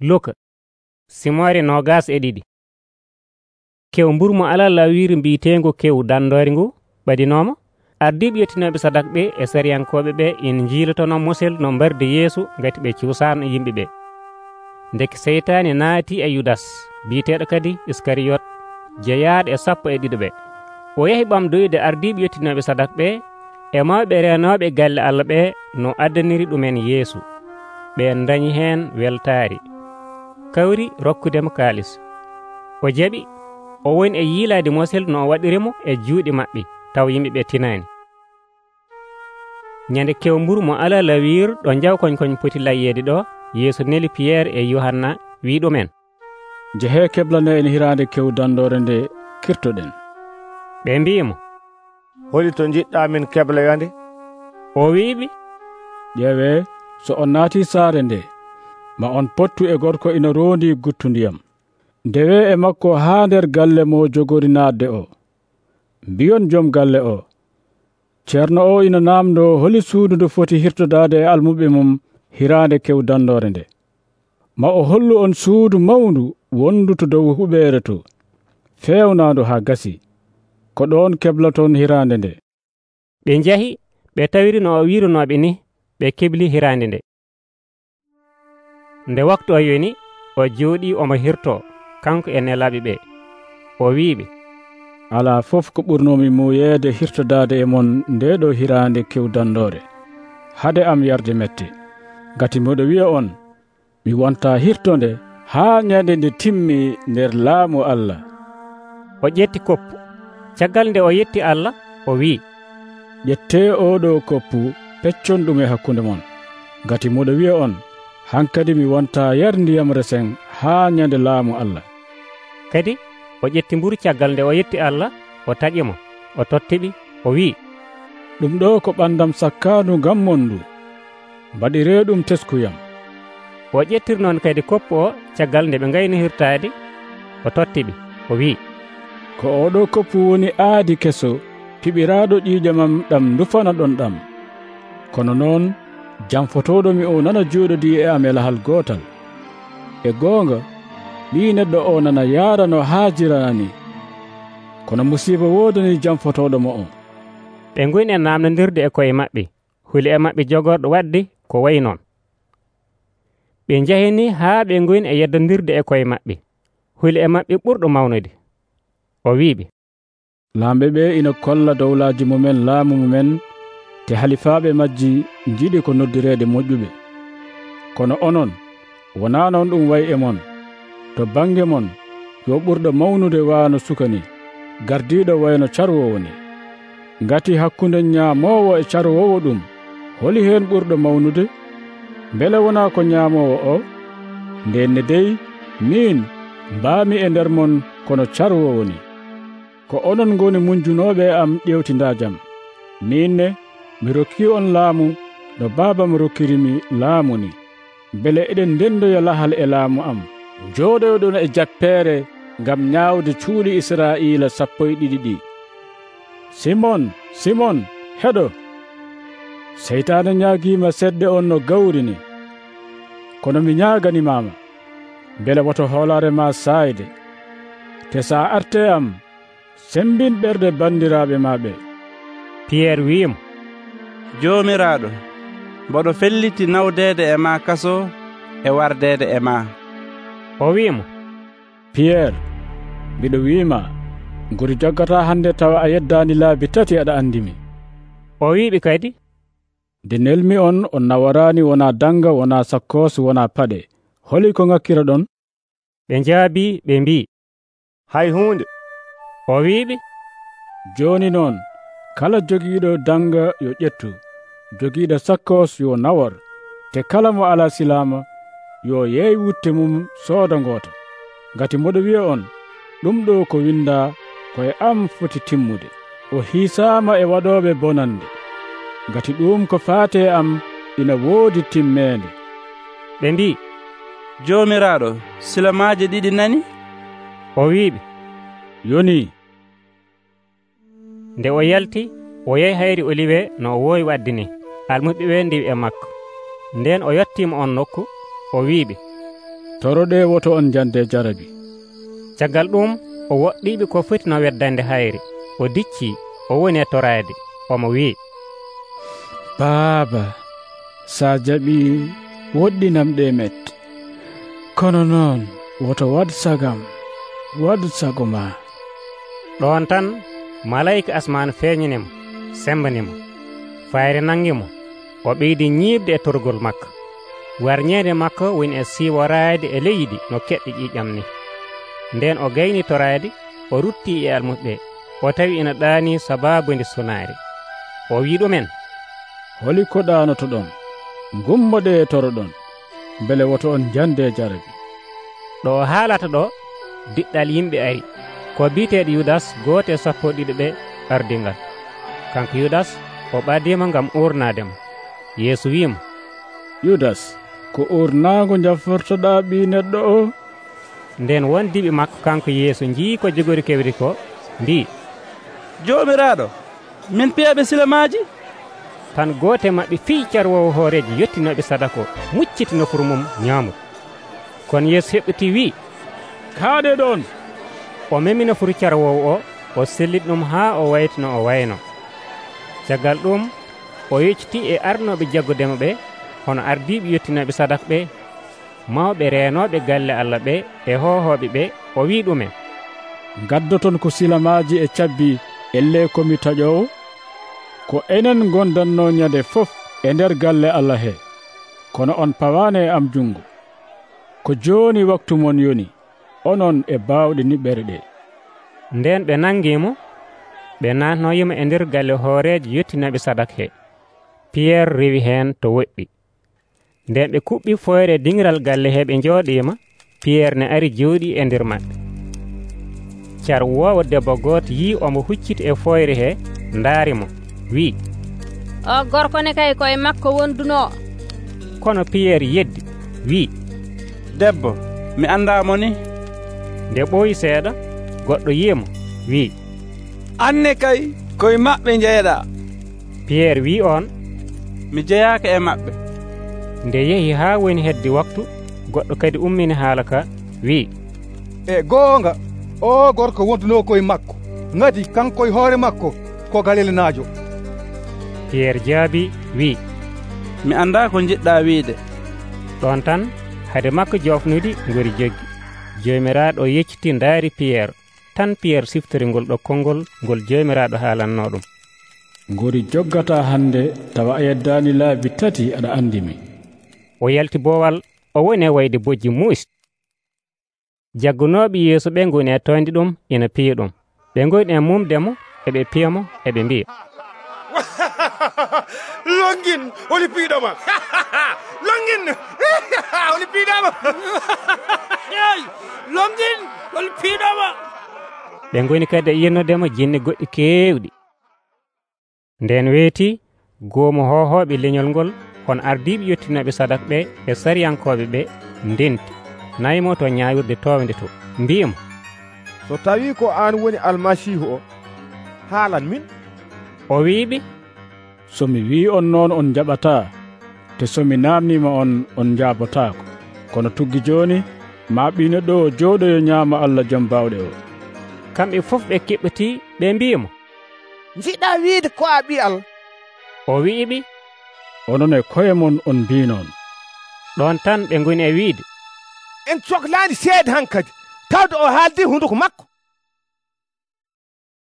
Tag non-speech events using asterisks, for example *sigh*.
luka simoore nogas e ɗiɗi. Kew mburmo alaa lawiri mbiteengo kew dandori ngu ɓadinoma ardiɓe yettinoɓe sadak ɓe e sariyankoɓe ɓe ina jiilotono mosel no mbarde yeeso gati ɓe cuusano e yimɓeɓe deke seytani naati e yudas biyeteɗo kadi iskariyot jeeyaɗo e sappo e ɗiɗo ɓe. O yeehi ɓamdoyde ardiɓe yettinoɓe sadak ɓe e mawɓe renoɓe galle allah ɓe no addaniri ɗumen yeesu. Ɓe dañi hen weltare kawri rokkudemo kaalis. O jaɓi o woni e yiilade mosel no o waɗirimo e juuɗe maɓɓe taw yimɓe ɓe tinani ñande kewmburu mo ala lawir ɗo jawkoñkoñ poti layyede ɗo yeeso neli piyerre e yohanna wi ɗumen jehe keblane en hirande kew dandore nde kirtoɗen. Ɓe mbimo holi to jiɗɗa min kebloyande o wiɓe ƴeewe so o naati saare nde ma on pottu e gorko ina rondi guttu ndiyam. Ndewe e makko haa nder galle mo jogori naatde o. Mbiyon jom galle o. Ceerno o ina naamdo holi suudu ndu foti hirtodaade e almuɓe mum hiraande kew dandore nde. Ma o hollu on suudu mawndu wondu to dow huɓeere to. Feewnaandu haa gasi. Ko ɗoon keblaton hiraande nde. Ɓe njahi ɓe tawirino o wirunoɓe ni ɓe kebli hiraande nde. nde waktu o yoni o jooɗi omo hirto kanko e nelaɓe ɓe. O wiɓe ala fof ko ɓurnomi muyeede hirtodade e mon nde ɗo hirande kewdandore hade am yarde mette. Gati moɗo wiya on mi wonta hirtonde haa ñande nde timmi nder laamu allah. o ƴetti koppu caggal nde o yetti allah o wi'i. Ƴette oɗo koppu peccon ɗum e hakkunde mon. Gati moɗo wiya on hankadi mi wonta yer ndiyam resen haa ñande laamu allah. Kadi o ƴetti mburu caggal nde o yetti allah o taƴimo o tottiɓi o wi'i. Ɗum ɗo ko ɓandam sakkanu ngam mon ndu mbaɗire ɗum teskuyam. O ƴettir noon kadi koppu o caggal nde ɓe ngayni hirtaade o tottiɓi o wi'i. Ko oɗo koppu woni aadi keso piɓiraaɗo ƴiiƴe mam ɗam ndufana ɗon ɗam. Kono noon jam fotoɗomi o nana jooɗodi e am e lahal gootal. E goonga ni neɗɗo o nana yarano haajiranani kono musiba wodani jam fotoɗomo o. Ɓe goni e namdodirde e koye maɓɓe. Huli e maɓɓe jogorɗo wadde ko wayi noon. Ɓe jahini haa ɓe goni e yeddodirde e koye maɓɓe. Huli e maɓɓe ɓurɗo mawnude o wiɓe lamɓe ɓe ina kolla dowlaji mumen laamu mumen te halifaɓe majji jiiɗi ko noddirede moƴƴuɓe. Kono onon wona noon ɗum wayi e mon to bange mon yo ɓurɗo mawnude waano suka ni gardiɗo wayno carwowo ni ngati hakkunde ñaamowo e carwowo ɗum holi hen ɓurɗo mawnude? Beele wona ko ñaamowo o? Ndenne dey min mbaami e nder mon kono carwowo ni ko onon ngoni munjunoɓe am ƴewtida jam. Minne mi rokki on laamu no baaba mo rokkirimi laamu ni. Beele eɗen ndendoya lahal e laamu am. Jooɗoyoɗon e jappeere ngam ñaawde cuuɗi israiila sappo e ɗiɗi ɗi. Simon simon heɗo. Seytaane ñaagiima seɗɗe on no gawri ni. Kono mi ñaaganimama beele woto hoolaare ma saayde te so a arte am sembin ɓerɗe banndiraaɓe ma ɓe piyerre wiimo jomiraɗo mboɗo felliti nawdede e ma kaso e wardede e ma o wimo piyerre mbiɗo wima gori joggata hande tawa a yeddani laabi tati aɗa andimi o wiɓe kadi nde nelmi on on nawarani wona danga wona sakkos wona paɗe. Holi ko gakkira ɗon? Ɓe jaabi ɓe mbi hay hunde o wiɓe joni noon kala jogiiɗo danga yo ƴettu. jogiiɗo sakkos yo nawor te kala mo ala silama yo yeey wutte mum sooda ngoota ngati moɗo wiya on ɗum ɗo ko winda koye am foti timmude. O hiisama e waɗoɓe bonande. Ngati ɗum ko faate am ina woodi timmeende. Ɓe mbi joomiraaɗo silamaaje ɗiɗi nani? O wiɓe yoni. Nde o yalti o yehi hayri oliwe no o woowi wadde ni almuɓe ɓe ndi e makko. Nden o yettima on nokku o wiɓe toroɗe woto on jande jarabi. Caggal ɗum o woɗɗiɓe ko foti no weddande hayri o dicci o woni e torade omo wi baaba sa jaɓi woɗɗinam ɗe met. Kono noon woto wad sagam wad sago ma. Ɗon tan malayika asmane feeñinimo sembanimo fayre nangimo o ɓeydi ñiiɓde e torgol makko warñeede makko woni e siiworaade e leydi no keɗɗi ƴiiƴam ni nden o gayni toraade o rutti e almuɓe o tawi ina ɗaani sabaabude sunaare o wi ɗumen holi ko ɗanoto ɗon gummoɗe e toro ɗon beele woto on jande e jarabi ɗo haalata ɗo diɗɗal yimɓe ari. Ko biiteɗo yudas goote e sappo ɗiɗi ɓe ardingal. Kanko yudas o ɓadimo ngam urnademo yeeso wiyamo yudas ko urnaago jaffortoɗa ɓi neɗɗo o? nden wondiɓe makko kanko yeeso jii ko jogori kewri ko mbi. Joomiraaɗo min piyaɓe silamaji tan goote maɓɓe fii carwowo hooreji yettinoɓe sadako mucciti nofuru mum ñaamo kono yeeso heɓɓiti wi kaaɗe ɗon. o memi nofuru carwowo o o sellit ɗum haa o waytino o wayno. Caggal ɗum o yecciti e arnoɓe jaggudema ɓe hono ardiɓe yettinoɓe sadaka ɓe mawɓe reenoɓe galle allah ɓe e hohoɓe ɓe o wi ɗumen gaddoton ko silamaji e cabbi elle komi taƴowo ko enen gondanno ñande fof e nder galle allah he? Kono on pawane e am jungo ko joni waktu mon yoni onon e bawɗe niɓɓere ɗe. Nden ɓe nangimo ɓe natnoyimo e nder galle hooreje yettinaɓe sadak he. piyerre rewi hen to woɗɗi. Nden ɓe kuɓɓi foyre dingiral galle heɓe jooɗima piyerre ne ari jooɗi e nder maɓɓe. Car wowo debbo goto yi omo hucciti e foyre he ndaari mo wi o gorko ne kay koye makko wonduno. Kono piyerre yeddi wi debbo mi andamo ni. Nde ɓooyi seeɗa goɗɗo yimo wi anne kay koye maɓɓe jeeɗa piyerre wi on mi jeyaaka e maɓɓe. Nde yehi haa woni hedde waktu goɗɗo kadi ummini haala ka wi e goonga o gorko wonduno koye makko. Ngati kanko e hoore makko ko galilinaajo piyerre jaabi wi mi anda ko jiɗɗa wiide. Ɗon tan hade makko jofnude gori joggi. Jomiraɗo yecciti ndaari piyerre tan piyerre siftori ngol ɗokkol ngol ngol jomiraɗo haalanno ɗum. ngori joggata hannde tawa a yeddani laabi tati aɗa andi min o yalti boowal o woni e wayde bojji muus. Jaggunoɓe yeeso ɓe goni e toyde ɗum ina piya ɗum. Ɓe goni e mumdemo eɓe piyamo eɓe mbiya. *laughs* Longin holi piiɗoma *laughs* longin. *laughs* Holi piiɗama ey longin holi piiɗoma ɓe goni kadi e yennodema jinne goɗɗi keewɗi. nden weeti goomo hohoɓe leñol ngol kono ardiɓe yettinoɓe sadak ɓe e sariyankoɓe ɓe ndenti. Nayimo to ñawirde towde to. Mbimo so tawi ko an woni almasihu o haalan min? O wiɓe somi wi on noon on jaɓata te somi namnima on on jabotako kono tuggi joni ma ɓino ɗo jooɗoyo ñaama allah joom bawɗe o. Kamɓe fof ɓe keɓɓiti ɓe mbimo njiɗa wiide ko a ɓiyal. O wi'iɓe onon e koye mon on mbinoon ɗon tan ɓe ngoni e wiide. En cohlani seede han kadi. Tawde o haaldi hunduko makko.